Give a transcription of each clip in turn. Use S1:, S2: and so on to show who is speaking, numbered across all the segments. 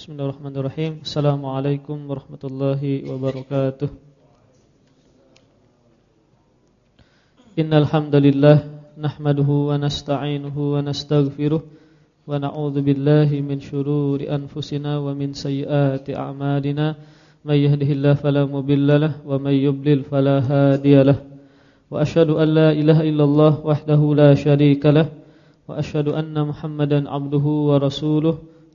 S1: Bismillahirrahmanirrahim. Assalamualaikum warahmatullahi wabarakatuh. Innal hamdalillah nahmaduhu wa nasta'inuhu wa nastaghfiruh wa na'udzu billahi min shururi anfusina wa min sayyiati a'malina. May yahdihillahu fala mudhillalah wa may yudlil fala hadiyalah wa asyhadu an la ilaha illallah wahdahu la syarika lah. Wa asyhadu anna muhammadan abduhu wa rasuluh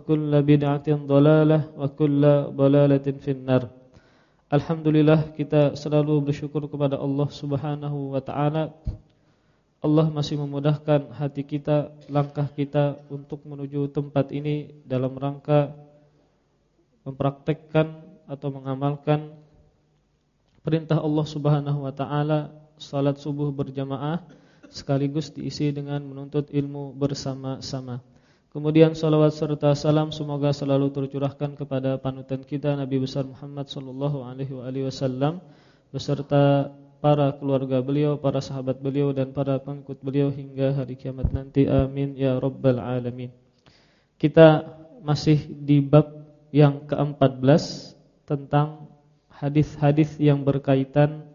S1: kullu bid'atin dhalalah wa kullu dhalalatin finnar. Alhamdulillah kita selalu bersyukur kepada Allah Subhanahu wa taala. Allah masih memudahkan hati kita, langkah kita untuk menuju tempat ini dalam rangka mempraktekkan atau mengamalkan perintah Allah Subhanahu wa taala salat subuh berjamaah sekaligus diisi dengan menuntut ilmu bersama-sama. Kemudian salawat serta salam semoga selalu tercurahkan kepada panutan kita Nabi besar Muhammad sallallahu alaihi wasallam beserta para keluarga beliau, para sahabat beliau dan para pengikut beliau hingga hari kiamat nanti. Amin ya rabbal alamin. Kita masih di bab yang ke-14 tentang hadis-hadis yang berkaitan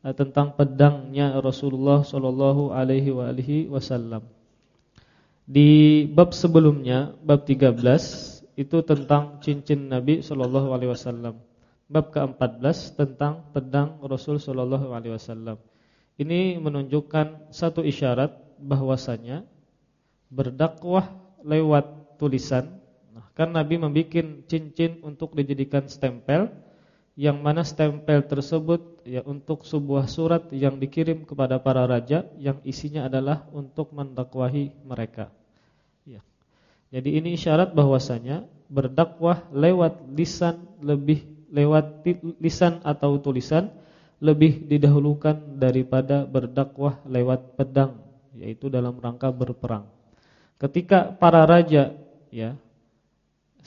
S1: eh, tentang pedangnya Rasulullah sallallahu alaihi wasallam. Di bab sebelumnya, bab 13 itu tentang cincin Nabi sallallahu alaihi wasallam. Bab ke-14 tentang pedang Rasul sallallahu alaihi wasallam. Ini menunjukkan satu isyarat bahwasanya berdakwah lewat tulisan. Nah, kan Nabi membuat cincin untuk dijadikan stempel yang mana stempel tersebut ya untuk sebuah surat yang dikirim kepada para raja yang isinya adalah untuk mendakwahi mereka. Ya. Jadi ini isyarat bahwasanya berdakwah lewat lisan lebih lewat lisan atau tulisan lebih didahulukan daripada berdakwah lewat pedang yaitu dalam rangka berperang. Ketika para raja ya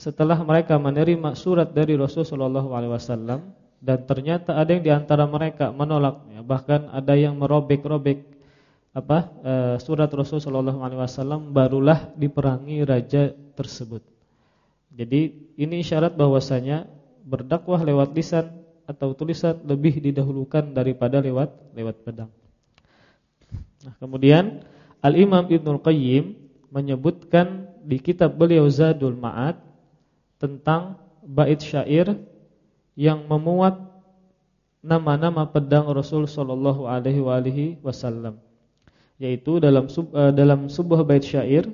S1: setelah mereka menerima surat dari Rasulullah SAW dan ternyata ada yang di antara mereka menolak, ya, bahkan ada yang merobek-robek apa e, surat Rasulullah SAW barulah diperangi raja tersebut. Jadi ini syarat bahwasanya berdakwah lewat lisan atau tulisan lebih didahulukan daripada lewat lewat pedang. Nah, kemudian Al Imam Ibnul Qayyim menyebutkan di kitab beliau Zadul Ma'ad tentang bait syair yang memuat nama-nama pedang Rasul sallallahu alaihi wasallam yaitu dalam uh, dalam sebuah bait syair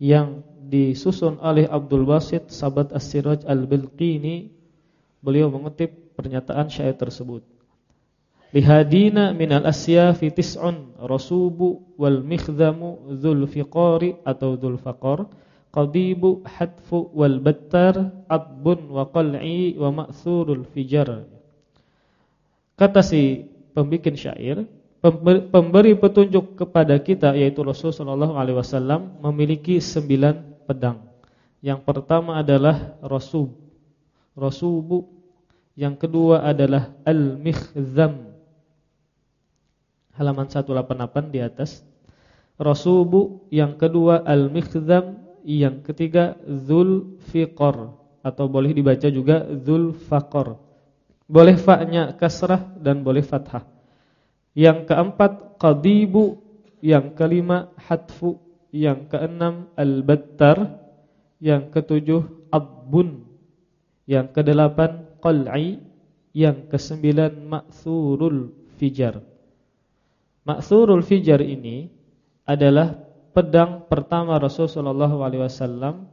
S1: yang disusun oleh Abdul Basit Sabat As-Siraj Al-Bilqini. Beliau mengutip pernyataan syair tersebut. Lihadina minal asya fi tis'un rasubu wal mikhdhamu dzul fiqari atau dzul faqar qadibu hatfu wal battar abun wa qal'i wa ma'thurul fijar. Kata si pembikin syair pemberi petunjuk kepada kita yaitu Rasulullah sallallahu alaihi wasallam memiliki sembilan pedang. Yang pertama adalah rasub. Rasubu. Yang kedua adalah al-mikhdham halaman 188 di atas. Rasubu. Yang kedua al-mikhdham yang ketiga Zul Fiqor atau boleh dibaca juga Zul Faqor. Boleh fa-nya kasrah dan boleh fathah. Yang keempat Qadibu, yang kelima Hatfu, yang keenam Al-Battar, yang ketujuh Abbun, yang kedelapan Qal'i, yang kesembilan Ma'thurul Fijar. Ma'thurul Fijar ini adalah pedang pertama Rasulullah SAW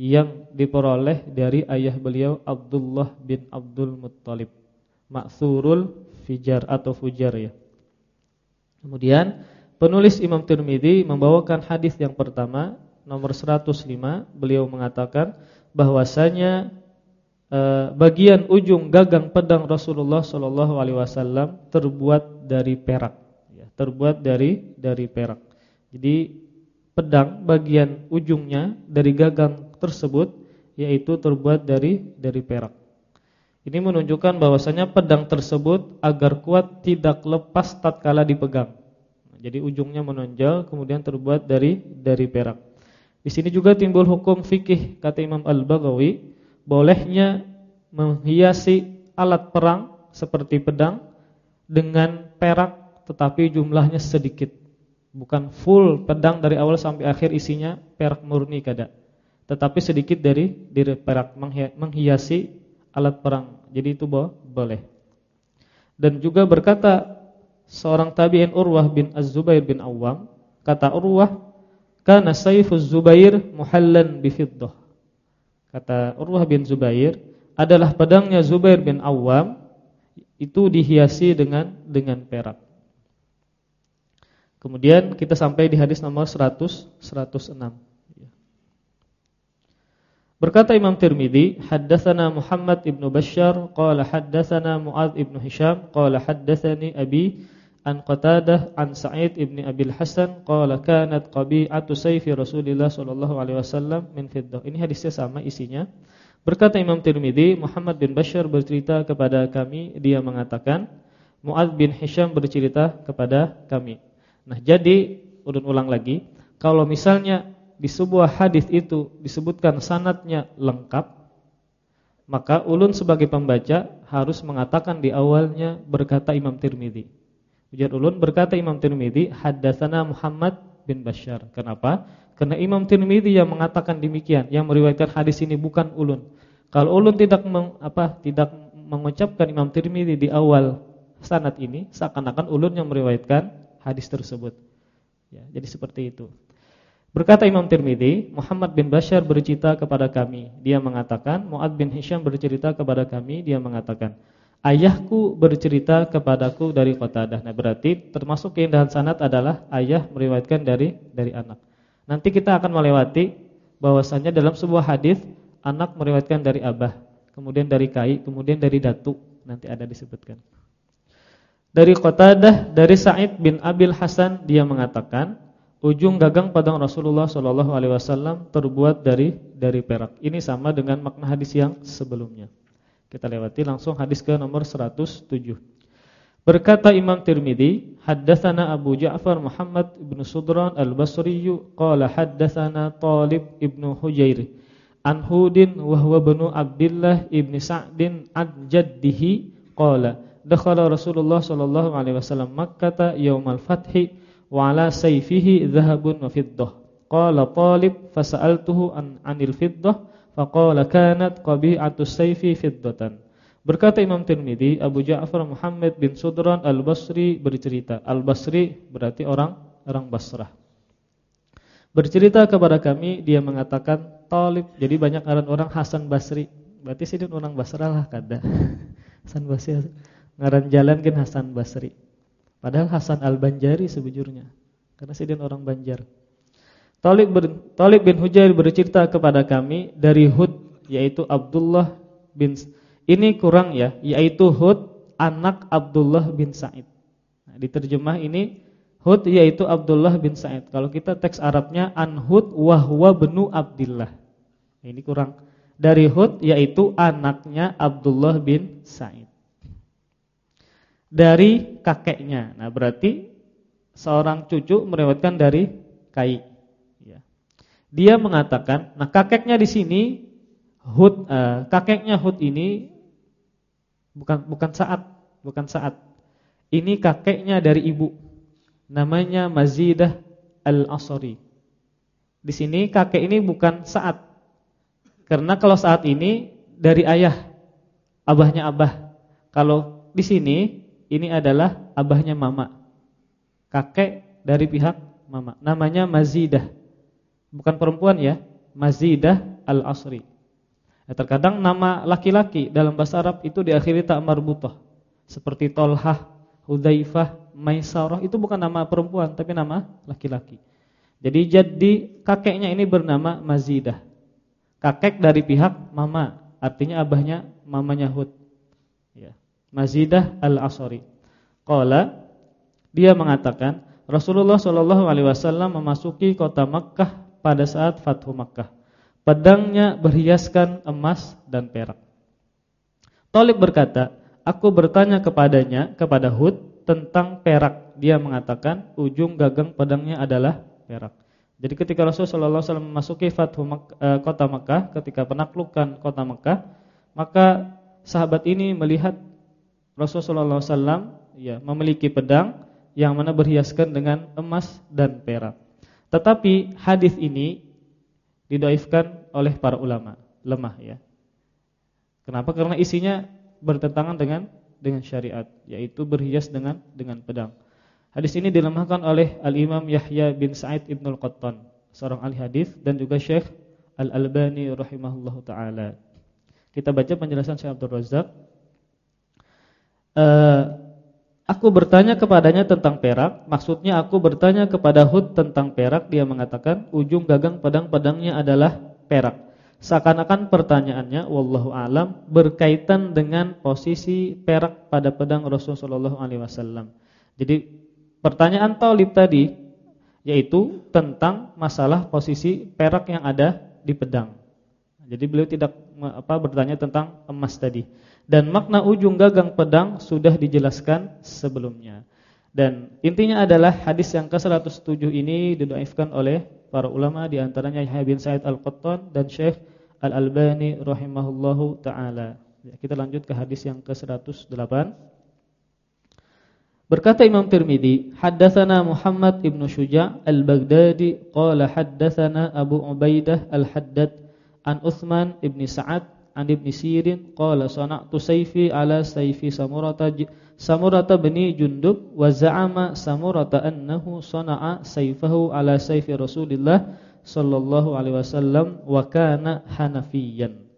S1: yang diperoleh dari ayah beliau Abdullah bin Abdul Muttalib. Ma'thurul Fijar atau Fujar ya. Kemudian penulis Imam Tirmidzi membawakan hadis yang pertama nomor 105 beliau mengatakan bahwasanya eh, bagian ujung gagang pedang Rasulullah Shallallahu alaihi wasallam terbuat dari perak ya, terbuat dari dari perak. Jadi pedang bagian ujungnya dari gagang tersebut yaitu terbuat dari dari perak. Ini menunjukkan bahwasanya pedang tersebut agar kuat tidak lepas tatkala dipegang. Jadi ujungnya menonjol kemudian terbuat dari dari perak. Di sini juga timbul hukum fikih kata Imam Al-Baghawi, bolehnya menghiasi alat perang seperti pedang dengan perak tetapi jumlahnya sedikit. Bukan full pedang dari awal sampai akhir isinya perak murni kada. Tetapi sedikit dari dari perak menghiasi alat perang. Jadi itu boleh. Dan juga berkata seorang tabi'in Urwah bin Az-Zubair bin Awam, kata Urwah, "Kana sayfuz Zubair muhallan bi fiddah." Kata Urwah bin Zubair, adalah pedangnya Zubair bin Awam itu dihiasi dengan dengan perak. Kemudian kita sampai di hadis nomor 100 106. Berkata Imam Tirmizi, haddatsana Muhammad ibnu Bashar qala haddatsana Muadz ibnu Hisham qala haddatsani abi an Qatadah an Sa'id ibni Abil Hasan qala kanat qabi'atu sayfi Rasulillah sallallahu alaihi wasallam min fiddah. Ini hadisnya sama isinya. Berkata Imam Tirmizi, Muhammad bin Bashar bercerita kepada kami, dia mengatakan Muadz bin Hisham bercerita kepada kami. Nah, jadi urun ulang lagi, kalau misalnya di sebuah hadis itu disebutkan sanatnya lengkap, maka ulun sebagai pembaca harus mengatakan di awalnya berkata Imam Tirmizi. Ujar ulun berkata Imam Tirmizi, haddatsana Muhammad bin Bashar. Kenapa? Karena Imam Tirmizi yang mengatakan demikian, yang meriwayatkan hadis ini bukan ulun. Kalau ulun tidak meng, apa tidak mengucapkan Imam Tirmizi di awal sanad ini, seakan-akan ulun yang meriwayatkan hadis tersebut. Ya, jadi seperti itu. Berkata Imam Tirmidzi, Muhammad bin Bashar bercerita kepada kami. Dia mengatakan, Muad bin Hisham bercerita kepada kami. Dia mengatakan, ayahku bercerita kepadaku dari Qatadah. Nah, berarti termasuk keindahan sanad adalah ayah meriwayatkan dari dari anak. Nanti kita akan melewati bahwasanya dalam sebuah hadis anak meriwayatkan dari abah, kemudian dari kai, kemudian dari datu. Nanti ada disebutkan. Dari Qatadah, dari Sa'id bin Abil Hasan dia mengatakan, ujung gagang pedang Rasulullah Shallallahu alaihi wasallam terbuat dari dari perak. Ini sama dengan makna hadis yang sebelumnya. Kita lewati langsung hadis ke nomor 107. Berkata Imam Tirmizi, haddatsana Abu Ja'far Muhammad ibn Sudran Al-Basri qala haddatsana Talib ibn Hujair an Hudin wa huwa Abdullah ibn Sa'din an jaddihi qala dakhala Rasulullah sallallahu alaihi wasallam Makkah yaumal fathi wa ala sayfihi dhahabun wa fiddah. Qala Talib fasa'altuhu an 'anil fiddah faqala kanat qabi'atu sayfi fiddatan. Berkata Imam Tirmizi, Abu Ja'far Muhammad bin Sudran Al-Basri bercerita. Al-Basri berarti orang orang Basrah. Bercerita kepada kami dia mengatakan Talib. Jadi banyak orang Hasan Basri. Berarti sih orang Basrah lah kada. Hasan Basri ngaran jalan kan Hasan Basri. Padahal Hasan Al-Banjari sebujurnya. Karena dia orang Banjar. Talib, ber, Talib bin Hujair bercerita kepada kami dari Hud yaitu Abdullah bin ini kurang ya, yaitu Hud anak Abdullah bin Sa'id. Nah, diterjemah ini Hud yaitu Abdullah bin Sa'id. Kalau kita teks Arabnya an Hud wa huwa benu Abdullah. Ini kurang. Dari Hud yaitu anaknya Abdullah bin Sa'id dari kakeknya. Nah, berarti seorang cucu meriwayatkan dari Kai. Ya. Dia mengatakan, nah kakeknya di sini Hud, uh, kakeknya Hud ini bukan bukan saat, bukan saat. Ini kakeknya dari ibu. Namanya Mazidah Al-Asri. Di sini kakek ini bukan saat. Karena kalau saat ini dari ayah, abahnya abah. Kalau di sini ini adalah abahnya mama. Kakek dari pihak mama. Namanya Mazidah. Bukan perempuan ya, Mazidah Al-Asri. Ya, terkadang nama laki-laki dalam bahasa Arab itu diakhiri tak marbutah. Seperti Tolhah, Hudzaifah, Maisarah itu bukan nama perempuan tapi nama laki-laki. Jadi jadi kakeknya ini bernama Mazidah. Kakek dari pihak mama, artinya abahnya mamanya Hud. Mazidah Al-Asri. Qala dia mengatakan Rasulullah Shallallahu alaihi wasallam memasuki kota Makkah pada saat Fathu Makkah. Pedangnya berhiaskan emas dan perak. Talib berkata, "Aku bertanya kepadanya, kepada Hud tentang perak." Dia mengatakan, ujung gagang pedangnya adalah perak. Jadi ketika Rasulullah SAW memasuki Fathu eh, kota Mekah, ketika penaklukan kota Mekah, maka sahabat ini melihat Rasulullah SAW ya memiliki pedang yang mana berhiaskan dengan emas dan perak. Tetapi hadis ini didoifkan oleh para ulama, lemah ya. Kenapa? Karena isinya bertentangan dengan dengan syariat, yaitu berhias dengan dengan pedang. Hadis ini dilemahkan oleh Al-Imam Yahya bin Sa'id Ibn Al-Qattan, seorang ahli hadis dan juga Syekh Al-Albani rahimahullahu taala. Kita baca penjelasan Syekh Abdul Razak. Uh, Aku bertanya kepadanya tentang perak, maksudnya aku bertanya kepada Hud tentang perak, dia mengatakan ujung gagang pedang-pedangnya adalah perak. Seakan-akan pertanyaannya wallahu alam berkaitan dengan posisi perak pada pedang Rasulullah SAW. Jadi pertanyaan Talib tadi yaitu tentang masalah posisi perak yang ada di pedang. Jadi beliau tidak apa bertanya tentang emas tadi dan makna ujung gagang pedang sudah dijelaskan sebelumnya. Dan intinya adalah hadis yang ke-107 ini didoaifkan oleh para ulama di antaranya Yahya bin Sa'id Al-Qattan dan Syekh Al-Albani rahimahullahu taala. Ya, kita lanjut ke hadis yang ke-108. Berkata Imam Tirmizi, haddatsana Muhammad ibn Syuja' al-Baghdadi qala haddatsana Abu Ubaidah al-Haddad an Utsman ibn Sa'ad an Ibn Sirin qala sana'tu sayfi ala sayfi Samurata Samurata bani Jundub wa za'ama Samurata annahu sana'a sayfahu ala sayfi Rasulillah sallallahu alaihi wasallam wa kana Hanafiyan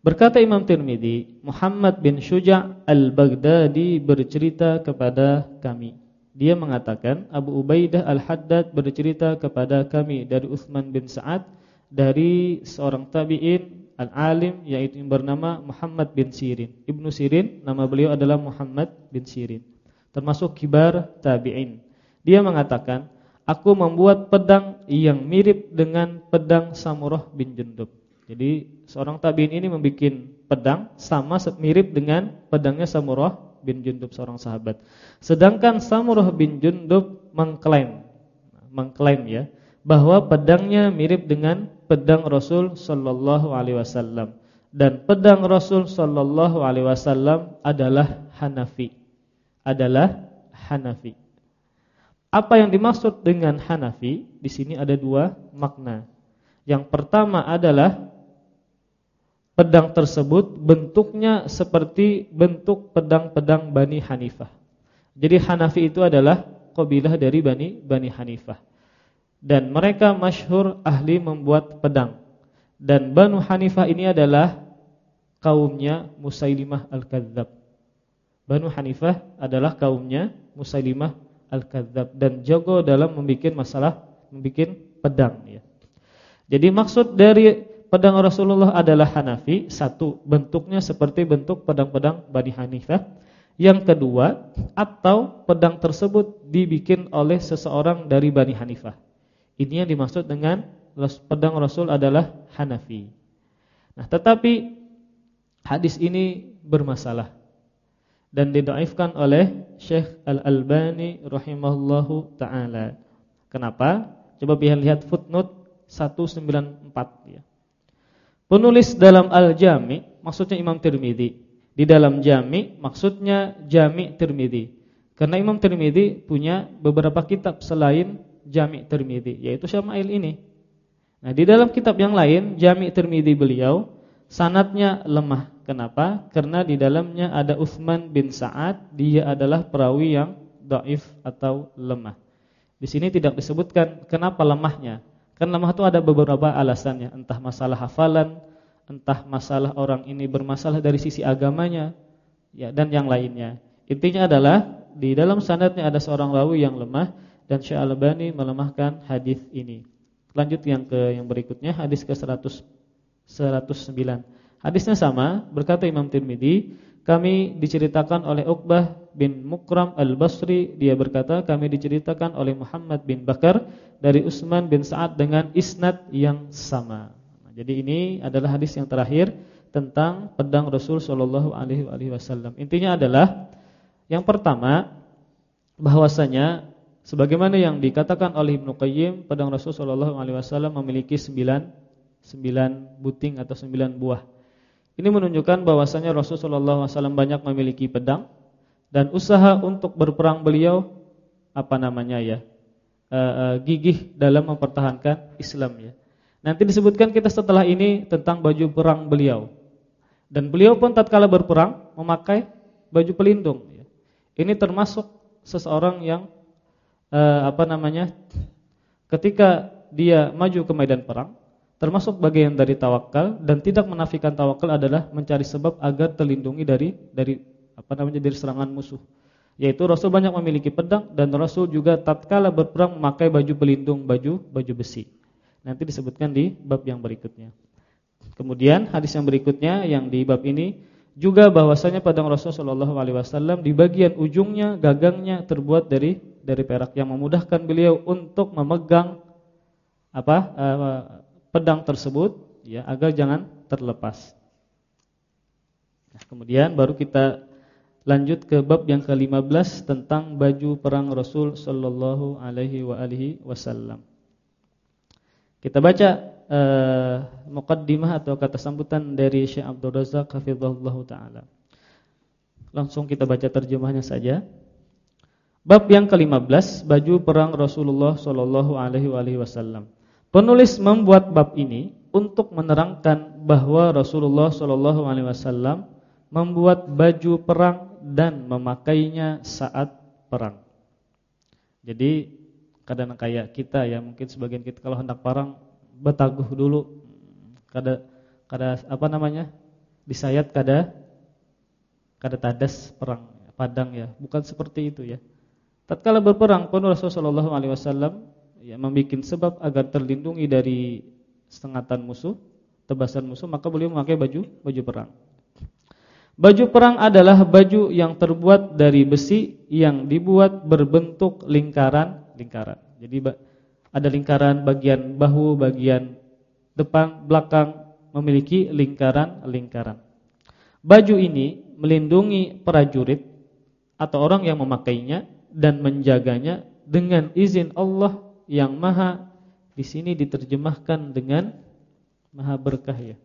S1: Berkata Imam Tirmidzi, Muhammad bin Syuja' al-Baghdadi bercerita kepada kami. Dia mengatakan Abu Ubaidah al-Haddad bercerita kepada kami dari Uthman bin Sa'ad dari seorang tabi'in al-alim yaitu yang bernama Muhammad bin Sirin. Ibnu Sirin nama beliau adalah Muhammad bin Sirin. Termasuk kibar tabi'in. Dia mengatakan, "Aku membuat pedang yang mirip dengan pedang Samurah bin Jundub." Jadi seorang tabi'in ini membuat pedang sama mirip dengan pedangnya Samurah bin Jundub seorang sahabat. Sedangkan Samurah bin Jundub mengklaim mengklaim ya bahwa pedangnya mirip dengan pedang Rasul sallallahu alaihi wasallam dan pedang Rasul sallallahu alaihi wasallam adalah Hanafi. Adalah Hanafi. Apa yang dimaksud dengan Hanafi? Di sini ada dua makna. Yang pertama adalah pedang tersebut bentuknya seperti bentuk pedang-pedang Bani Hanifah. Jadi Hanafi itu adalah kabilah dari Bani Bani Hanifah dan mereka masyhur ahli membuat pedang. Dan Banu Hanifah ini adalah kaumnya Musailimah Al-Kadzab. Banu Hanifah adalah kaumnya Musailimah Al-Kadzab dan jago dalam membuat masalah membuat pedang ya. Jadi maksud dari pedang Rasulullah adalah Hanafi, satu bentuknya seperti bentuk pedang-pedang Bani Hanifah. Yang kedua, atau pedang tersebut dibikin oleh seseorang dari Bani Hanifah. Ini yang dimaksud dengan pedang Rasul adalah Hanafi. Nah, tetapi hadis ini bermasalah dan didoaifkan oleh Syekh Al-Albani rahimahullahu taala. Kenapa? Coba lihat footnote 194 ya. Penulis dalam Al-Jami maksudnya Imam Tirmizi. Di dalam Jami maksudnya Jami Tirmizi. Karena Imam Tirmizi punya beberapa kitab selain Jami' Tirmidzi yaitu Syama'il ini. Nah, di dalam kitab yang lain Jami' Tirmidzi beliau sanatnya lemah. Kenapa? Karena di dalamnya ada Uthman bin Sa'ad, dia adalah perawi yang dhaif atau lemah. Di sini tidak disebutkan kenapa lemahnya. Karena lemah itu ada beberapa alasannya, entah masalah hafalan, entah masalah orang ini bermasalah dari sisi agamanya, ya dan yang lainnya. Intinya adalah di dalam sanadnya ada seorang rawi yang lemah dan Syekh Al-Albani melemahkan hadis ini. Lanjut yang ke yang berikutnya hadis ke 100 109. Hadisnya sama, berkata Imam Tirmidzi, kami diceritakan oleh Uqbah bin Mukram Al-Basri, dia berkata kami diceritakan oleh Muhammad bin Bakar dari Utsman bin Sa'ad dengan isnad yang sama. Nah, jadi ini adalah hadis yang terakhir tentang pedang Rasul sallallahu alaihi wasallam. Intinya adalah yang pertama bahwasanya sebagaimana yang dikatakan oleh Ibnu Qayyim, pedang Rasul sallallahu alaihi wasallam memiliki sembilan sembilan buting atau sembilan buah. Ini menunjukkan bahwasanya Rasulullah SAW banyak memiliki pedang dan usaha untuk berperang beliau apa namanya ya uh, uh, gigih dalam mempertahankan Islam ya. Nanti disebutkan kita setelah ini tentang baju perang beliau dan beliau pun tatkala berperang memakai baju pelindung. Ya. Ini termasuk seseorang yang uh, apa namanya ketika dia maju ke medan perang Termasuk bagian dari tawakal dan tidak menafikan tawakal adalah mencari sebab agar terlindungi dari dari apa namanya dari serangan musuh. Yaitu Rasul banyak memiliki pedang dan Rasul juga tatkala berperang memakai baju pelindung, baju baju besi. Nanti disebutkan di bab yang berikutnya. Kemudian hadis yang berikutnya yang di bab ini juga bahwasanya pedang Rasul wasallam di bagian ujungnya gagangnya terbuat dari dari perak yang memudahkan beliau untuk memegang apa uh, pedang tersebut ya agar jangan terlepas. Nah, kemudian baru kita lanjut ke bab yang ke-15 tentang baju perang Rasul sallallahu alaihi wa alihi wasallam. Kita baca uh, muqaddimah atau kata sambutan dari Syekh Abdul Razak hafizahullahu taala. Langsung kita baca terjemahnya saja. Bab yang ke-15 baju perang Rasulullah sallallahu alaihi wasallam. Penulis membuat bab ini untuk menerangkan bahwa Rasulullah Shallallahu alaihi wasallam membuat baju perang dan memakainya saat perang. Jadi kadang kayak kita ya, mungkin sebagian kita kalau hendak perang betaguh dulu kada kada apa namanya? disayat kada kada tadas perang padang ya, bukan seperti itu ya. Tatkala berperang pun Rasulullah Shallallahu alaihi wasallam ya membuat sebab agar terlindungi dari setengahtan musuh, tebasan musuh, maka beliau memakai baju baju perang. Baju perang adalah baju yang terbuat dari besi yang dibuat berbentuk lingkaran-lingkaran. Jadi ada lingkaran bagian bahu, bagian depan, belakang memiliki lingkaran-lingkaran. Baju ini melindungi prajurit atau orang yang memakainya dan menjaganya dengan izin Allah yang maha di sini diterjemahkan dengan maha berkah ya.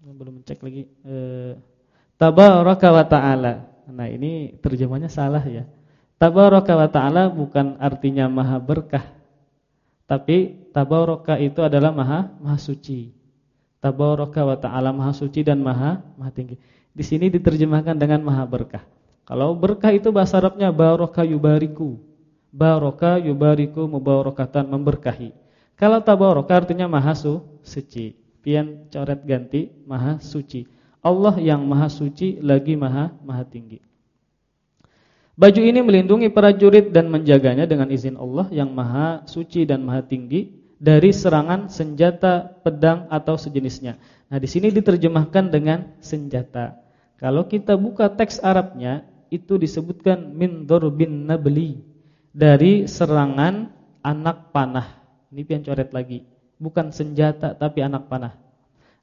S1: Belum cek lagi. E, tabaraka wa taala. Nah, ini terjemahnya salah ya. Tabaraka wa taala bukan artinya maha berkah. Tapi tabaraka itu adalah maha maha suci. Tabaraka wa taala maha suci dan maha maha tinggi. Di sini diterjemahkan dengan maha berkah. Kalau berkah itu bahasa Arabnya baraka yubariku baraka yubariku mubarakatan memberkahi. Kalau tabaraka artinya maha suci. Pian coret ganti maha suci. Allah yang maha suci lagi maha maha tinggi. Baju ini melindungi prajurit dan menjaganya dengan izin Allah yang maha suci dan maha tinggi dari serangan senjata, pedang atau sejenisnya. Nah, di sini diterjemahkan dengan senjata. Kalau kita buka teks Arabnya, itu disebutkan min bin nabli dari serangan anak panah. Ini pian coret lagi. Bukan senjata tapi anak panah.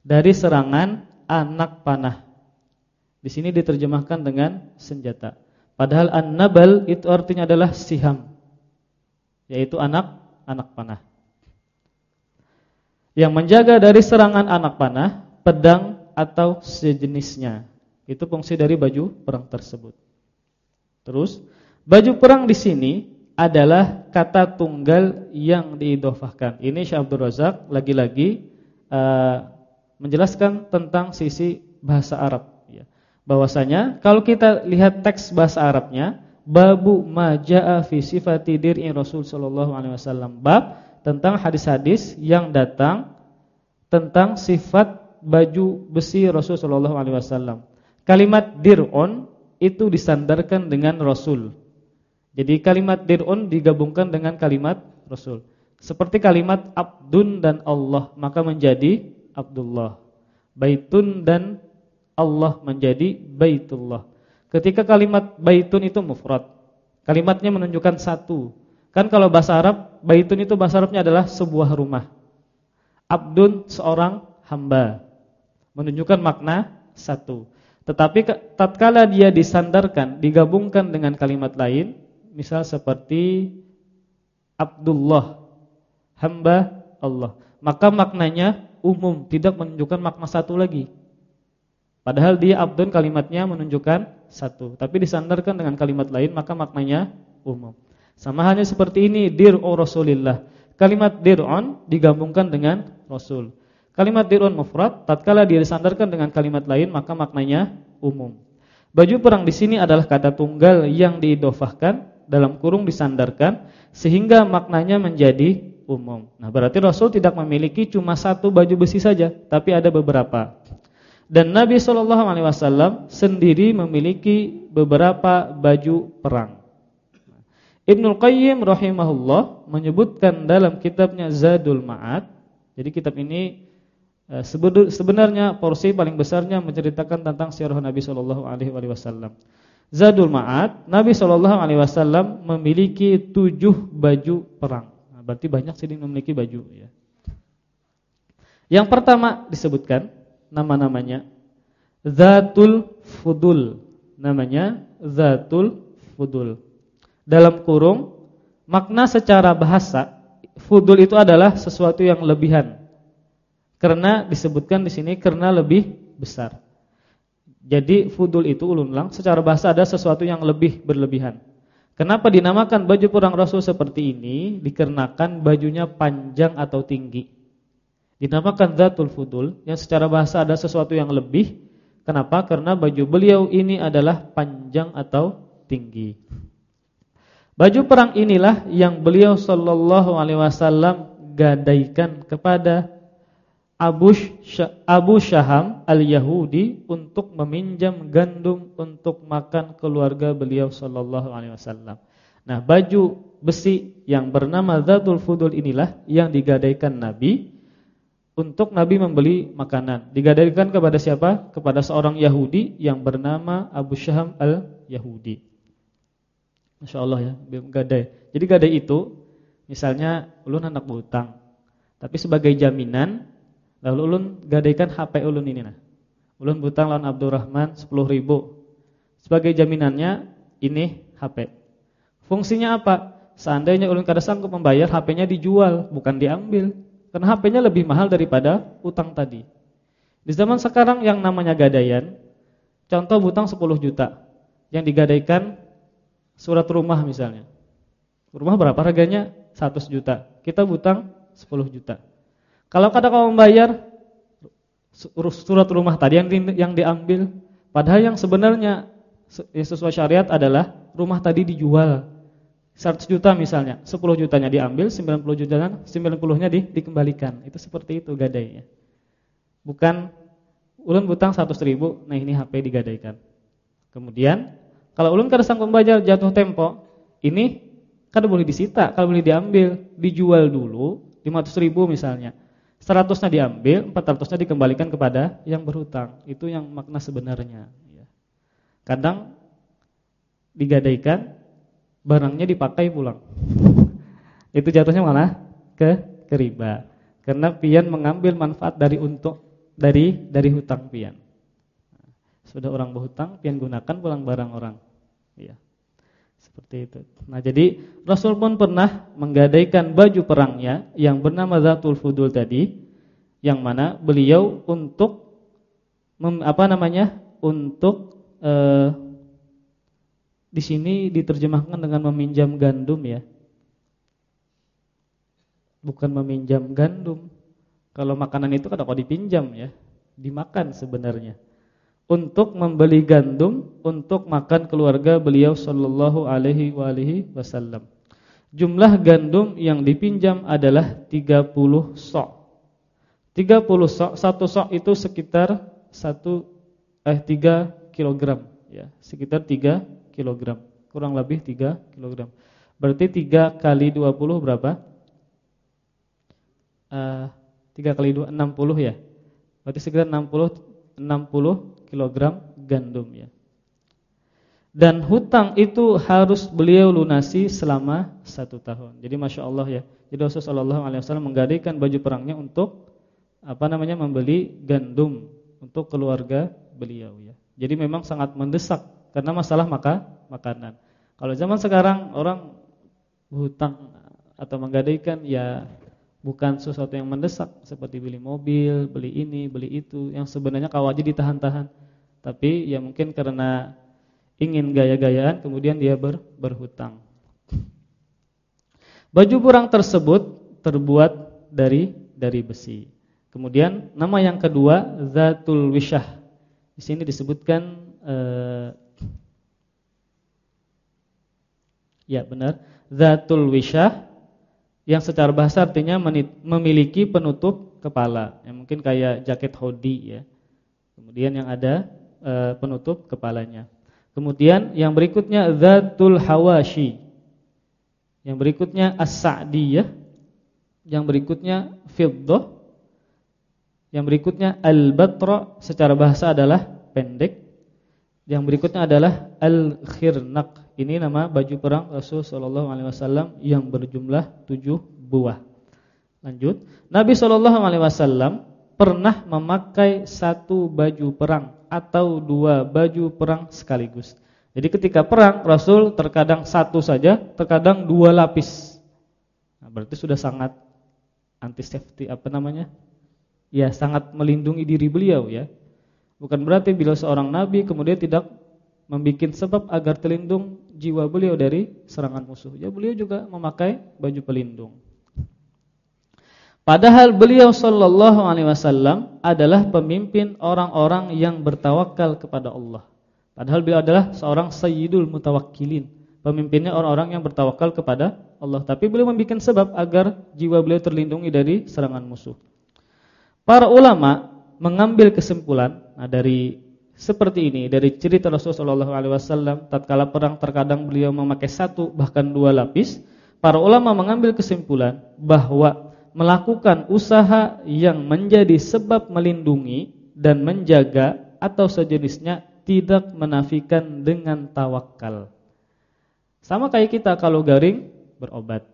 S1: Dari serangan anak panah. Di sini diterjemahkan dengan senjata. Padahal an-nabal itu artinya adalah siham. Yaitu anak anak panah. Yang menjaga dari serangan anak panah, pedang atau sejenisnya. Itu fungsi dari baju perang tersebut. Terus, baju perang di sini adalah kata tunggal yang diidhofahkan. Ini Syekh Abdul Razak lagi-lagi uh, menjelaskan tentang sisi bahasa Arab ya. Bahwasanya kalau kita lihat teks bahasa Arabnya, babu majaa fi sifati dir'i Rasul sallallahu alaihi wasallam. Bab tentang hadis-hadis yang datang tentang sifat baju besi Rasul sallallahu alaihi wasallam. Kalimat dir'un itu disandarkan dengan Rasul. Jadi kalimat dir'un digabungkan dengan kalimat Rasul. Seperti kalimat abdun dan Allah, maka menjadi Abdullah. Baitun dan Allah menjadi Baitullah. Ketika kalimat baitun itu mufrad, kalimatnya menunjukkan satu. Kan kalau bahasa Arab, baitun itu bahasa Arabnya adalah sebuah rumah. Abdun seorang hamba. Menunjukkan makna satu. Tetapi tatkala dia disandarkan, digabungkan dengan kalimat lain, misal seperti Abdullah, hamba Allah, maka maknanya umum, tidak menunjukkan makna satu lagi. Padahal dia abdun kalimatnya menunjukkan satu, tapi disandarkan dengan kalimat lain maka maknanya umum. Sama halnya seperti ini dir'u Rasulillah. Kalimat dir'un digabungkan dengan Rasul. Kalimat dir'un mufrad tatkala dia disandarkan dengan kalimat lain maka maknanya umum. Baju perang di sini adalah kata tunggal yang diidofahkan dalam kurung disandarkan sehingga maknanya menjadi umum. Nah, berarti Rasul tidak memiliki cuma satu baju besi saja, tapi ada beberapa. Dan Nabi Shallallahu alaihi wasallam sendiri memiliki beberapa baju perang. Ibnul Qayyim rahimahullah menyebutkan dalam kitabnya Zadul Ma'ad. Jadi kitab ini sebenarnya porsi paling besarnya menceritakan tentang sirah Nabi Shallallahu alaihi wasallam. Zadul Ma'ad, Nabi Shallallahu alaihi wasallam memiliki tujuh baju perang. Berarti banyak sih yang memiliki baju ya. Yang pertama disebutkan nama-namanya Zatul Fudul. Namanya Zatul Fudul. Dalam kurung makna secara bahasa Fudul itu adalah sesuatu yang lebihan. Karena disebutkan di sini karena lebih besar. Jadi fudul itu ulun ulang secara bahasa ada sesuatu yang lebih berlebihan. Kenapa dinamakan baju perang Rasul seperti ini? Dikarenakan bajunya panjang atau tinggi. Dinamakan Zatul Fudul yang secara bahasa ada sesuatu yang lebih. Kenapa? Karena baju beliau ini adalah panjang atau tinggi. Baju perang inilah yang beliau sallallahu alaihi wasallam gadaikan kepada Abu Abu Syaham al-Yahudi untuk meminjam gandum untuk makan keluarga beliau sallallahu alaihi wasallam. Nah, baju besi yang bernama Zatul Fudul inilah yang digadaikan Nabi untuk Nabi membeli makanan. Digadaikan kepada siapa? Kepada seorang Yahudi yang bernama Abu Syaham al-Yahudi. Masya Allah ya, gadai. Jadi gadai itu misalnya ulun anak berhutang, tapi sebagai jaminan Lalu ulun gadaikan HP ulun ini nah. Ulun butang lawan Abdurrahman 10 ribu Sebagai jaminannya ini HP. Fungsinya apa? Seandainya ulun kada sanggup membayar, HP-nya dijual, bukan diambil. Karena HP-nya lebih mahal daripada utang tadi. Di zaman sekarang yang namanya gadaian, contoh butang 10 juta yang digadaikan surat rumah misalnya. Rumah berapa harganya? 100 juta. Kita butang 10 juta. Kalau kata kau membayar surat rumah tadi yang di, yang diambil, padahal yang sebenarnya sesuai syariat adalah rumah tadi dijual 100 juta misalnya, 10 jutanya diambil, 90 jutanya 90-nya di, dikembalikan. Itu seperti itu gadainya. Bukan ulun butang 100 ribu, nah ini HP digadaikan. Kemudian kalau ulun kada sanggup membayar jatuh tempo, ini kada boleh disita, kalau boleh diambil, dijual dulu 500 ribu misalnya. 100-nya diambil, 400-nya dikembalikan kepada yang berhutang. Itu yang makna sebenarnya. Ya. Kadang digadaikan, barangnya dipakai pulang. Itu jatuhnya mana? Ke, ke riba. Karena pian mengambil manfaat dari untuk dari dari hutang pian. Sudah orang berhutang, pian gunakan pulang barang orang. Ya. Seperti itu. Nah, jadi Rasul pun pernah menggadaikan baju perangnya yang bernama Zatul Fudul tadi yang mana beliau untuk mem, apa namanya? untuk eh, di sini diterjemahkan dengan meminjam gandum ya. Bukan meminjam gandum. Kalau makanan itu kada kok dipinjam ya. dimakan sebenarnya. Untuk membeli gandum untuk makan keluarga beliau sallallahu alaihi wasallam. Jumlah gandum yang dipinjam adalah 30 sok. 30 sok, satu sok itu sekitar 1 eh 3 kg ya, sekitar 3 kg. Kurang lebih 3 kg. Berarti 3 kali 20 berapa? Uh, 3 kali 2 60 ya. Berarti sekitar 60 60 kg gandum ya. Dan hutang itu harus beliau lunasi selama satu tahun. Jadi masya Allah ya. Jadi Rasulullah SAW menggadaikan baju perangnya untuk apa namanya membeli gandum untuk keluarga beliau ya. Jadi memang sangat mendesak karena masalah maka makanan. Kalau zaman sekarang orang hutang atau menggadaikan ya bukan sesuatu yang mendesak seperti beli mobil, beli ini, beli itu yang sebenarnya kau aja ditahan-tahan. Tapi ya mungkin karena ingin gaya-gayaan kemudian dia ber, berhutang. Baju burang tersebut terbuat dari dari besi. Kemudian nama yang kedua zatul wishah. Di sini disebutkan uh, ya benar, zatul wishah yang secara bahasa artinya memiliki penutup kepala. Ya, mungkin kayak jaket hoodie ya. Kemudian yang ada uh, penutup kepalanya. Kemudian yang berikutnya Zatul Hawashi. Yang berikutnya As-Sa'diyah. Yang berikutnya Fiddah. Yang berikutnya Al-Batra secara bahasa adalah pendek. Yang berikutnya adalah Al-Khirnaq. Ini nama baju perang Rasul sallallahu alaihi wasallam yang berjumlah tujuh buah. Lanjut. Nabi sallallahu alaihi wasallam pernah memakai satu baju perang atau dua baju perang sekaligus. Jadi ketika perang Rasul terkadang satu saja, terkadang dua lapis. Nah, berarti sudah sangat anti safety apa namanya? Ya, sangat melindungi diri beliau ya. Bukan berarti bila seorang nabi kemudian tidak membuat sebab agar terlindung jiwa beliau dari serangan musuh. Ya, beliau juga memakai baju pelindung. Padahal beliau sallallahu alaihi wasallam adalah pemimpin orang-orang yang bertawakal kepada Allah. Padahal beliau adalah seorang sayyidul mutawakkilin, pemimpinnya orang-orang yang bertawakal kepada Allah. Tapi beliau membuat sebab agar jiwa beliau terlindungi dari serangan musuh. Para ulama mengambil kesimpulan nah dari seperti ini dari cerita Rasulullah wasallam tatkala perang terkadang beliau memakai satu bahkan dua lapis. Para ulama mengambil kesimpulan bahwa melakukan usaha yang menjadi sebab melindungi dan menjaga atau sejenisnya tidak menafikan dengan tawakal. Sama kayak kita kalau garing berobat.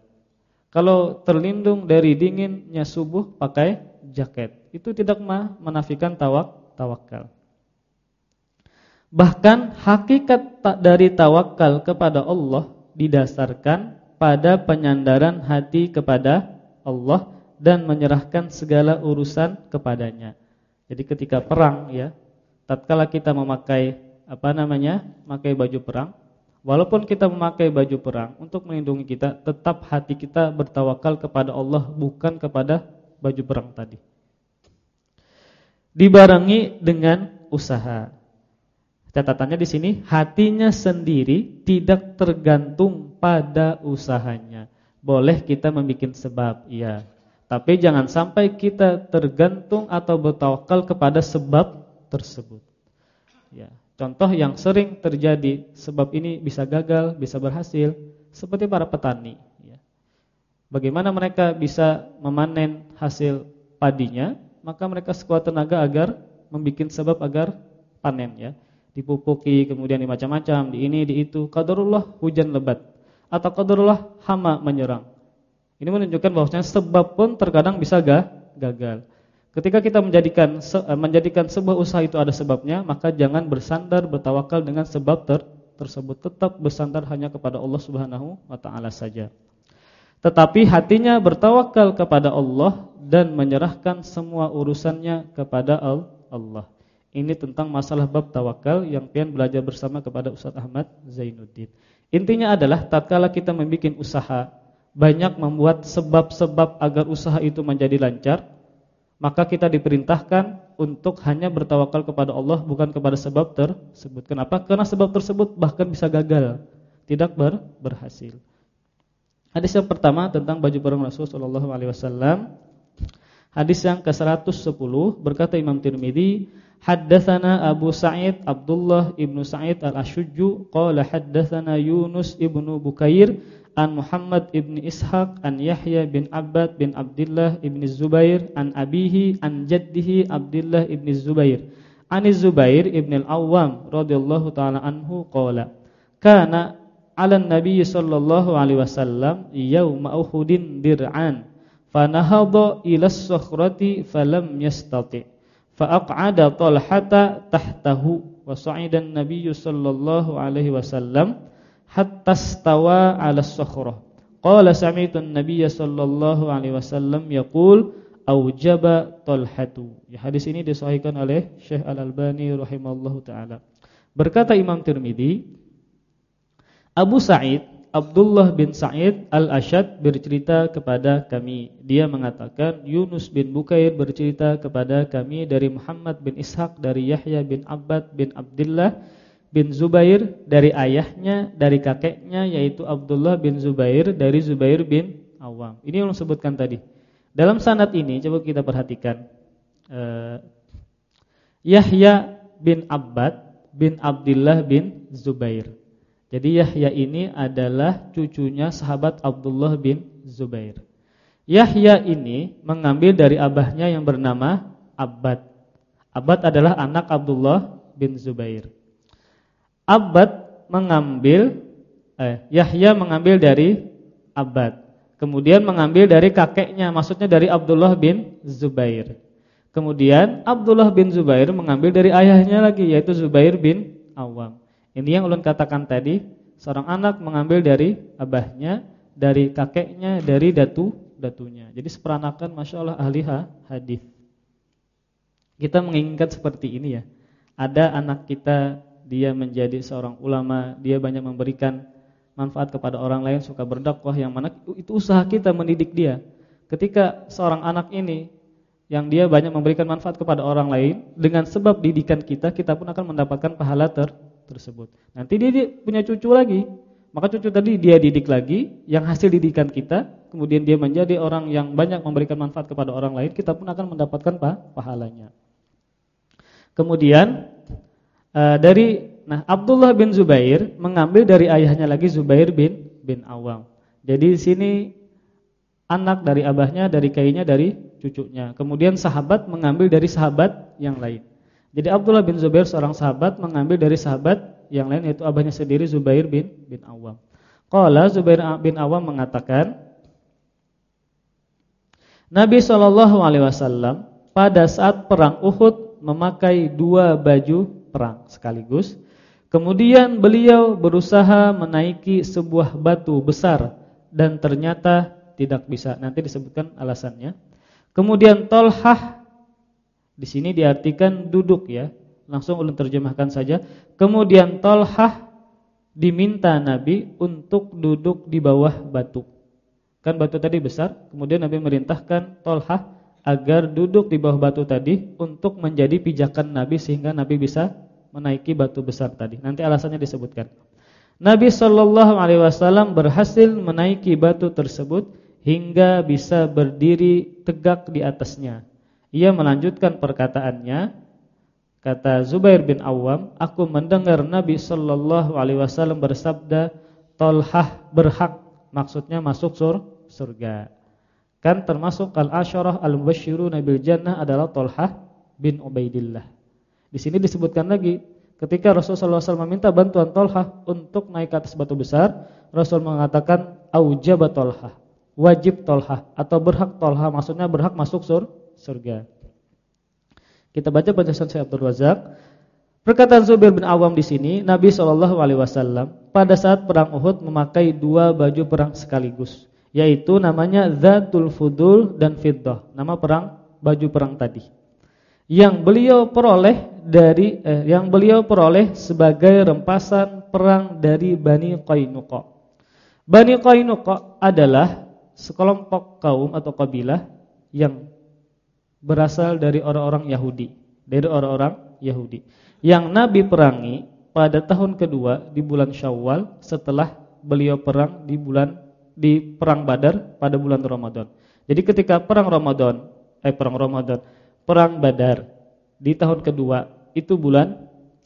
S1: Kalau terlindung dari dinginnya subuh pakai jaket. Itu tidak menafikan tawak tawakal. Bahkan hakikat dari tawakal kepada Allah didasarkan pada penyandaran hati kepada Allah dan menyerahkan segala urusan kepadanya. Jadi ketika perang ya, tatkala kita memakai apa namanya? memakai baju perang, walaupun kita memakai baju perang untuk melindungi kita, tetap hati kita bertawakal kepada Allah bukan kepada baju perang tadi. Dibarengi dengan usaha. Catatannya di sini hatinya sendiri tidak tergantung pada usahanya. Boleh kita membuat sebab, ya. Tapi jangan sampai kita tergantung atau bertawakal kepada sebab tersebut. Ya, contoh yang sering terjadi, sebab ini bisa gagal, bisa berhasil, seperti para petani. Ya. Bagaimana mereka bisa memanen hasil padinya? Maka mereka sekuat tenaga agar membuat sebab agar panen ya. Dipupuki, kemudian di macam-macam, di ini, di itu. Qadarullah hujan lebat atau qadarullah hama menyerang. Ini menunjukkan bahwasanya sebab pun terkadang bisa ga, gagal. Ketika kita menjadikan eh, menjadikan sebuah usaha itu ada sebabnya, maka jangan bersandar bertawakal dengan sebab ter, tersebut. Tetap bersandar hanya kepada Allah Subhanahu wa taala saja. Tetapi hatinya bertawakal kepada Allah dan menyerahkan semua urusannya kepada Allah. Ini tentang masalah bab tawakal yang pian belajar bersama kepada Ustaz Ahmad Zainuddin. Intinya adalah tatkala kita membuat usaha, banyak membuat sebab-sebab agar usaha itu menjadi lancar, maka kita diperintahkan untuk hanya bertawakal kepada Allah bukan kepada sebab tersebut. Kenapa? Karena sebab tersebut bahkan bisa gagal, tidak ber berhasil. Hadis yang pertama tentang baju perang Rasul sallallahu alaihi wasallam. Hadis yang ke-110 berkata Imam Tirmizi, haddatsana Abu Sa'id Abdullah ibnu Sa'id al-Ashujju qala haddatsana Yunus ibnu Bukair an Muhammad ibn Ishaq an Yahya bin Abbad bin Abdullah ibn Zubair an abihi an jaddihi Abdullah ibn Zubair an Zubair ibn al-Awwam radhiyallahu taala anhu qala kana 'ala an-nabiy sallallahu alaihi wasallam yauma Uhudin dir'an fanahadha ila as-sakhrati falam yastati fa'aq'ada Talhata tahtahu wa sa'ida an-nabiy sallallahu alaihi wasallam hatta stawa 'ala as-sakhrah. Qala sami'tu an-nabiy sallallahu alaihi wasallam yaqul aujaba talhatu. Ya, hadis ini disahihkan oleh Syekh Al-Albani rahimallahu taala. Berkata Imam Tirmizi, Abu Sa'id Abdullah bin Sa'id Al-Ashad bercerita kepada kami. Dia mengatakan Yunus bin Bukair bercerita kepada kami dari Muhammad bin Ishaq dari Yahya bin Abbad bin Abdullah bin Zubair dari ayahnya, dari kakeknya yaitu Abdullah bin Zubair dari Zubair bin Awam. Ini yang disebutkan tadi. Dalam sanad ini coba kita perhatikan. Uh, Yahya bin Abbad bin Abdullah bin Zubair. Jadi Yahya ini adalah cucunya sahabat Abdullah bin Zubair. Yahya ini mengambil dari abahnya yang bernama Abbad. Abbad adalah anak Abdullah bin Zubair. Abbad mengambil eh, Yahya mengambil dari Abbad. Kemudian mengambil dari kakeknya, maksudnya dari Abdullah bin Zubair. Kemudian Abdullah bin Zubair mengambil dari ayahnya lagi yaitu Zubair bin Awam. Ini yang ulun katakan tadi, seorang anak mengambil dari abahnya, dari kakeknya, dari datu datunya. Jadi seperanakan Masya Allah ahli hadis. Kita menginginkan seperti ini ya. Ada anak kita dia menjadi seorang ulama, dia banyak memberikan manfaat kepada orang lain, suka berdakwah yang mana itu usaha kita mendidik dia. Ketika seorang anak ini yang dia banyak memberikan manfaat kepada orang lain dengan sebab didikan kita, kita pun akan mendapatkan pahala ter tersebut. Nanti dia, punya cucu lagi. Maka cucu tadi dia didik lagi yang hasil didikan kita, kemudian dia menjadi orang yang banyak memberikan manfaat kepada orang lain, kita pun akan mendapatkan pahalanya. Kemudian uh, dari nah Abdullah bin Zubair mengambil dari ayahnya lagi Zubair bin bin Awam. Jadi di sini anak dari abahnya, dari kayaknya dari cucunya. Kemudian sahabat mengambil dari sahabat yang lain. Jadi Abdullah bin Zubair seorang sahabat mengambil dari sahabat yang lain yaitu abahnya sendiri Zubair bin bin Awam. Qala Zubair bin Awam mengatakan Nabi Shallallahu alaihi wasallam pada saat perang Uhud memakai dua baju perang sekaligus. Kemudian beliau berusaha menaiki sebuah batu besar dan ternyata tidak bisa. Nanti disebutkan alasannya. Kemudian tolhah di sini diartikan duduk ya. Langsung ulun terjemahkan saja. Kemudian tolhah diminta Nabi untuk duduk di bawah batu. Kan batu tadi besar, kemudian Nabi merintahkan tolhah agar duduk di bawah batu tadi untuk menjadi pijakan Nabi sehingga Nabi bisa menaiki batu besar tadi. Nanti alasannya disebutkan. Nabi Shallallahu alaihi wasallam berhasil menaiki batu tersebut hingga bisa berdiri tegak di atasnya. Ia melanjutkan perkataannya, kata Zubair bin Awam, aku mendengar Nabi Shallallahu alaihi wasallam bersabda, "Tolhah berhak," maksudnya masuk sur surga. Kan termasuk al-asyarah al-mubasysyiruna bil jannah adalah Thalhah bin Ubaidillah. Di sini disebutkan lagi ketika Rasulullah SAW meminta bantuan Thalhah untuk naik ke atas batu besar, Rasul mengatakan aujaba Thalhah, wajib Thalhah atau berhak Thalhah, maksudnya berhak masuk sur surga. Kita baca penjelasan Syekh Abdul Razak. Perkataan Zubair bin Awam di sini, Nabi Shallallahu alaihi wasallam pada saat perang Uhud memakai dua baju perang sekaligus yaitu namanya Zatul Fudul dan Fiddah, nama perang baju perang tadi. Yang beliau peroleh dari eh, yang beliau peroleh sebagai rempasan perang dari Bani Qainuqa. Bani Qainuqa adalah sekelompok kaum atau kabilah yang berasal dari orang-orang Yahudi, dari orang-orang Yahudi. Yang Nabi perangi pada tahun kedua di bulan Syawal setelah beliau perang di bulan di perang Badar pada bulan Ramadan. Jadi ketika perang Ramadan, eh perang Ramadan, perang Badar di tahun kedua itu bulan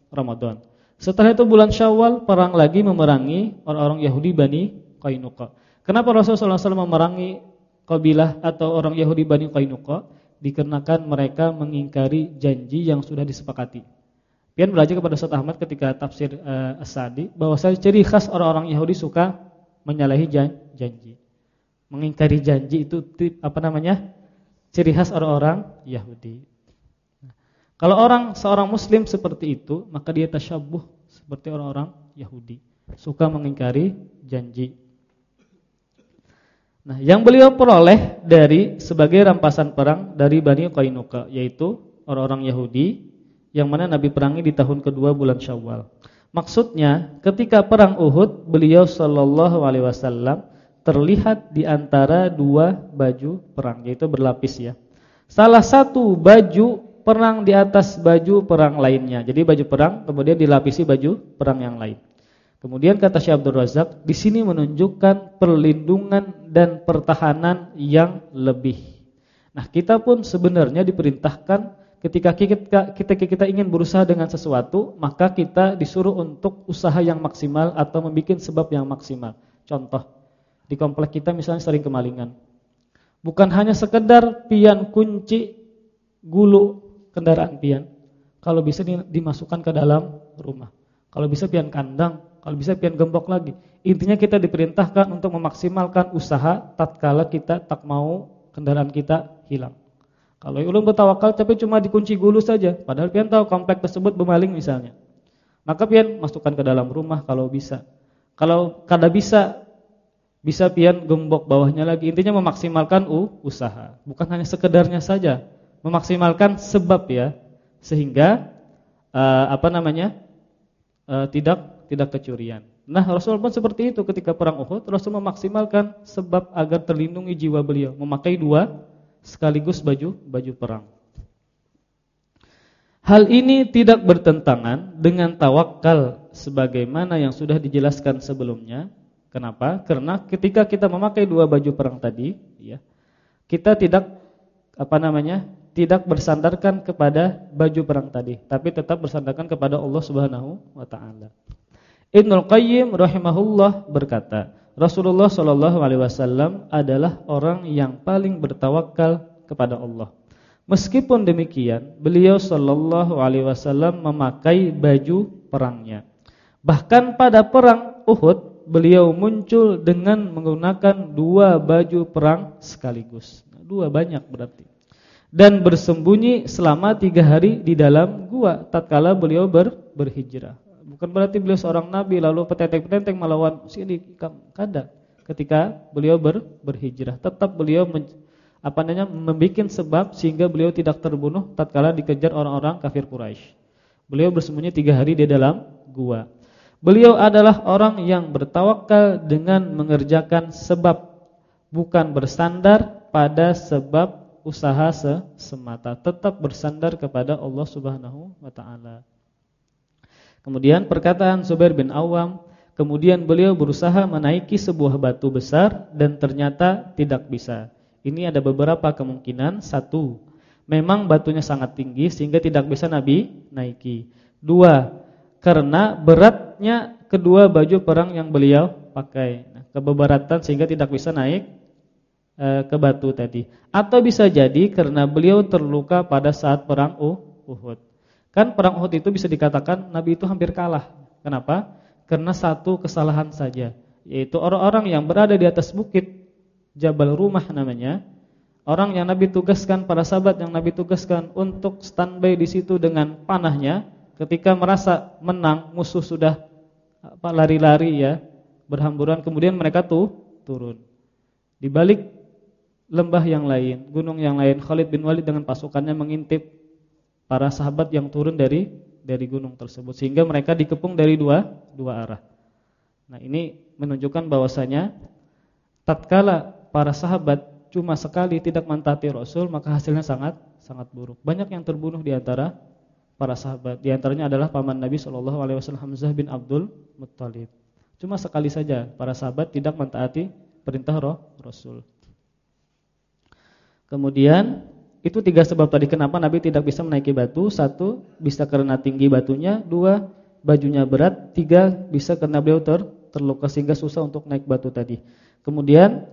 S1: Ramadan. Setelah itu bulan Syawal perang lagi memerangi orang-orang Yahudi Bani Qainuqa. Kenapa Rasulullah SAW memerangi kabilah atau orang Yahudi Bani Qainuqa? Dikarenakan mereka mengingkari janji yang sudah disepakati. Pian belajar kepada Ustaz Ahmad ketika tafsir uh, As-Sadi bahwa ciri khas orang-orang Yahudi suka menyalahi janji. Mengingkari janji itu apa namanya? Ciri khas orang-orang Yahudi. Kalau orang seorang muslim seperti itu, maka dia tasyabuh seperti orang-orang Yahudi, suka mengingkari janji. Nah, yang beliau peroleh dari sebagai rampasan perang dari Bani Qainuqa yaitu orang-orang Yahudi yang mana Nabi perangi di tahun kedua bulan Syawal. Maksudnya, ketika perang Uhud, beliau sallallahu alaihi wasallam terlihat di antara dua baju perang, yaitu berlapis ya. Salah satu baju perang di atas baju perang lainnya. Jadi baju perang kemudian dilapisi baju perang yang lain. Kemudian kata Syekh Abdul Razak, di sini menunjukkan perlindungan dan pertahanan yang lebih. Nah, kita pun sebenarnya diperintahkan ketika kita, kita kita ingin berusaha dengan sesuatu, maka kita disuruh untuk usaha yang maksimal atau membuat sebab yang maksimal. Contoh, di komplek kita misalnya sering kemalingan. Bukan hanya sekedar pian kunci gulu kendaraan pian. Kalau bisa dimasukkan ke dalam rumah. Kalau bisa pian kandang, kalau bisa pian gembok lagi. Intinya kita diperintahkan untuk memaksimalkan usaha tatkala kita tak mau kendaraan kita hilang. Kalau ulun bertawakal tapi cuma dikunci gulu saja, padahal pian tahu komplek tersebut bermaling misalnya. Maka pian masukkan ke dalam rumah kalau bisa. Kalau kada bisa bisa pian gembok bawahnya lagi. Intinya memaksimalkan uh, usaha, bukan hanya sekedarnya saja memaksimalkan sebab ya sehingga uh, apa namanya uh, tidak tidak kecurian. Nah Rasul pun seperti itu ketika perang Uhud Rasul memaksimalkan sebab agar terlindungi jiwa beliau memakai dua sekaligus baju baju perang. Hal ini tidak bertentangan dengan tawakal sebagaimana yang sudah dijelaskan sebelumnya. Kenapa? Karena ketika kita memakai dua baju perang tadi, ya, kita tidak apa namanya? tidak bersandarkan kepada baju perang tadi, tapi tetap bersandarkan kepada Allah Subhanahu wa taala. Ibnu Qayyim rahimahullah berkata, Rasulullah Shallallahu alaihi wasallam adalah orang yang paling bertawakal kepada Allah. Meskipun demikian, beliau Shallallahu alaihi wasallam memakai baju perangnya. Bahkan pada perang Uhud, beliau muncul dengan menggunakan dua baju perang sekaligus. Dua banyak berarti dan bersembunyi selama tiga hari di dalam gua tatkala beliau ber, berhijrah. Bukan berarti beliau seorang nabi lalu petenteng-petenteng melawan sini kada. Ketika beliau ber, berhijrah, tetap beliau men, apa namanya membuat sebab sehingga beliau tidak terbunuh tatkala dikejar orang-orang kafir Quraisy. Beliau bersembunyi tiga hari di dalam gua. Beliau adalah orang yang bertawakal dengan mengerjakan sebab bukan bersandar pada sebab usaha semata, tetap bersandar kepada Allah Subhanahu wa taala. Kemudian perkataan Zubair bin Awam, kemudian beliau berusaha menaiki sebuah batu besar dan ternyata tidak bisa. Ini ada beberapa kemungkinan. Satu, memang batunya sangat tinggi sehingga tidak bisa Nabi naiki. Dua, karena beratnya kedua baju perang yang beliau pakai. Nah, kebebaratan sehingga tidak bisa naik Eh, ke batu tadi. Atau bisa jadi karena beliau terluka pada saat perang Uhud. Kan perang Uhud itu bisa dikatakan Nabi itu hampir kalah. Kenapa? Karena satu kesalahan saja, yaitu orang-orang yang berada di atas bukit Jabal Rumah namanya. Orang yang Nabi tugaskan para sahabat yang Nabi tugaskan untuk standby di situ dengan panahnya ketika merasa menang musuh sudah apa lari-lari ya, berhamburan kemudian mereka tuh turun. Di balik lembah yang lain, gunung yang lain, Khalid bin Walid dengan pasukannya mengintip para sahabat yang turun dari dari gunung tersebut sehingga mereka dikepung dari dua dua arah. Nah, ini menunjukkan bahwasanya tatkala para sahabat cuma sekali tidak mentaati Rasul, maka hasilnya sangat sangat buruk. Banyak yang terbunuh di antara para sahabat. Di antaranya adalah paman Nabi Shallallahu alaihi wasallam Hamzah bin Abdul Muttalib. Cuma sekali saja para sahabat tidak mentaati perintah roh Rasul. Kemudian itu tiga sebab tadi kenapa Nabi tidak bisa menaiki batu. Satu, bisa karena tinggi batunya. Dua, bajunya berat. Tiga, bisa karena beliau ter terluka sehingga susah untuk naik batu tadi. Kemudian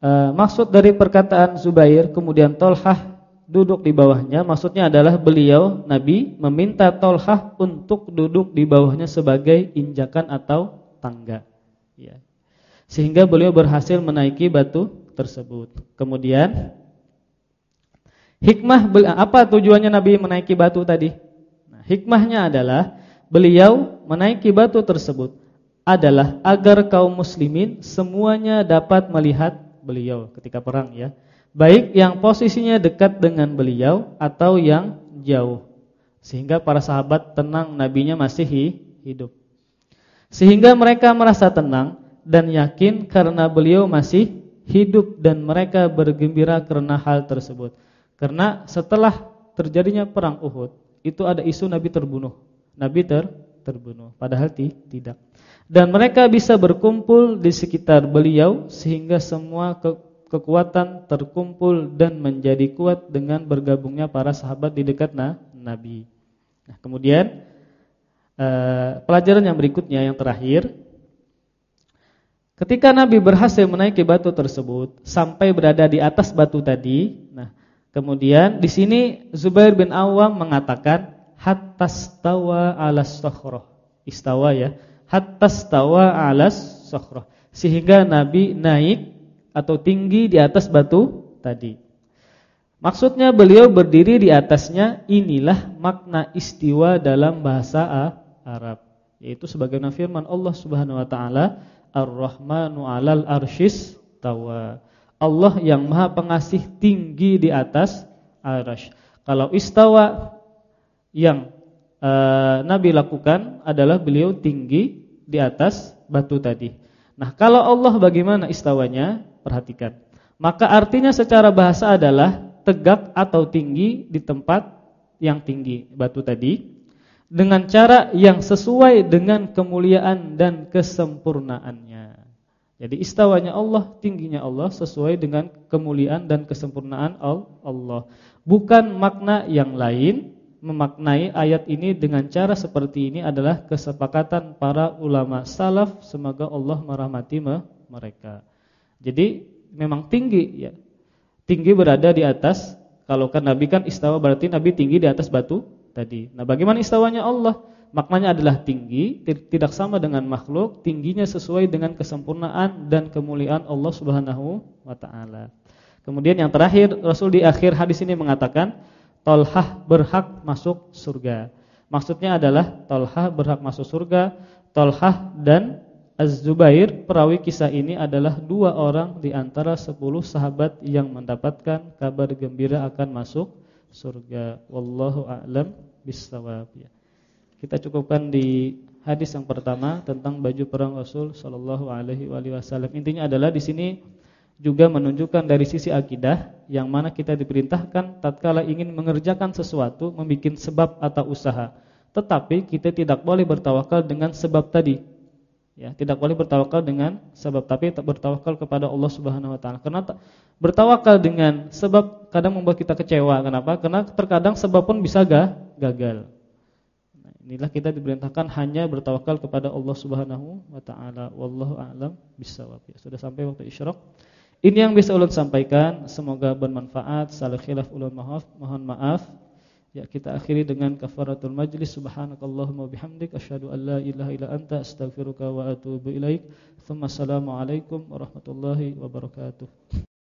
S1: uh, maksud dari perkataan Zubair, kemudian Tolhah duduk di bawahnya, maksudnya adalah beliau Nabi meminta Tolhah untuk duduk di bawahnya sebagai injakan atau tangga. Ya. Sehingga beliau berhasil menaiki batu tersebut. Kemudian Hikmah apa tujuannya Nabi menaiki batu tadi? Nah, hikmahnya adalah beliau menaiki batu tersebut adalah agar kaum muslimin semuanya dapat melihat beliau ketika perang ya. Baik yang posisinya dekat dengan beliau atau yang jauh. Sehingga para sahabat tenang nabinya masih hidup. Sehingga mereka merasa tenang dan yakin karena beliau masih hidup dan mereka bergembira karena hal tersebut. Karena setelah terjadinya perang Uhud, itu ada isu Nabi terbunuh. Nabi ter terbunuh, padahal tidak. Dan mereka bisa berkumpul di sekitar beliau sehingga semua ke kekuatan terkumpul dan menjadi kuat dengan bergabungnya para sahabat di dekat nah, Nabi. Nah, kemudian eh, pelajaran yang berikutnya yang terakhir Ketika Nabi berhasil menaiki batu tersebut sampai berada di atas batu tadi, nah Kemudian di sini Zubair bin Awam mengatakan hatta stawa 'alas sakhrah. Istawa ya. Hatta stawa 'alas sakhrah. Sehingga Nabi naik atau tinggi di atas batu tadi. Maksudnya beliau berdiri di atasnya inilah makna istiwa dalam bahasa Arab yaitu sebagaimana firman Allah Subhanahu wa taala Ar-Rahmanu 'alal arsyis tawa. Allah yang maha pengasih tinggi di atas arash. Kalau istawa yang uh, Nabi lakukan adalah beliau tinggi di atas batu tadi. Nah kalau Allah bagaimana istawanya? Perhatikan. Maka artinya secara bahasa adalah tegak atau tinggi di tempat yang tinggi batu tadi dengan cara yang sesuai dengan kemuliaan dan kesempurnaannya. Jadi istawanya Allah, tingginya Allah sesuai dengan kemuliaan dan kesempurnaan Allah. Bukan makna yang lain memaknai ayat ini dengan cara seperti ini adalah kesepakatan para ulama salaf semoga Allah merahmati mereka. Jadi memang tinggi ya. Tinggi berada di atas kalau kan Nabi kan istawa berarti Nabi tinggi di atas batu tadi. Nah, bagaimana istawanya Allah? Maknanya adalah tinggi, tidak sama dengan makhluk, tingginya sesuai dengan kesempurnaan dan kemuliaan Allah Subhanahu wa taala. Kemudian yang terakhir Rasul di akhir hadis ini mengatakan Tolhah berhak masuk surga. Maksudnya adalah Tolhah berhak masuk surga. Tolhah dan Az-Zubair perawi kisah ini adalah dua orang di antara sepuluh sahabat yang mendapatkan kabar gembira akan masuk surga. Wallahu a'lam bissawab. Kita cukupkan di hadis yang pertama tentang baju perang Rasul sallallahu alaihi wasallam. Intinya adalah di sini juga menunjukkan dari sisi akidah yang mana kita diperintahkan tatkala ingin mengerjakan sesuatu membuat sebab atau usaha. Tetapi kita tidak boleh bertawakal dengan sebab tadi. Ya, tidak boleh bertawakal dengan sebab tapi bertawakal kepada Allah Subhanahu wa taala. Karena bertawakal dengan sebab kadang membuat kita kecewa. Kenapa? Karena terkadang sebab pun bisa gagal. Inilah kita diperintahkan hanya bertawakal kepada Allah Subhanahu wa taala. Wallahu a'lam bissawab. Ya, sudah sampai waktu isyraq. Ini yang bisa ulun sampaikan, semoga bermanfaat. Salah khilaf ulun maaf, mohon maaf. Ya, kita akhiri dengan kafaratul majlis. Subhanakallahumma bihamdik asyhadu an la ilaha illa anta astaghfiruka wa atubu ilaik. Assalamualaikum warahmatullahi wabarakatuh.